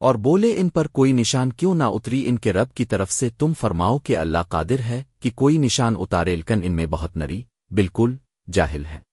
اور بولے ان پر کوئی نشان کیوں نہ اتری ان کے رب کی طرف سے، تم فرماؤ کہ اللہ قادر ہے کہ کوئی نشان اتارے لکن ان میں بہت نری، بالکل جاہل ہے۔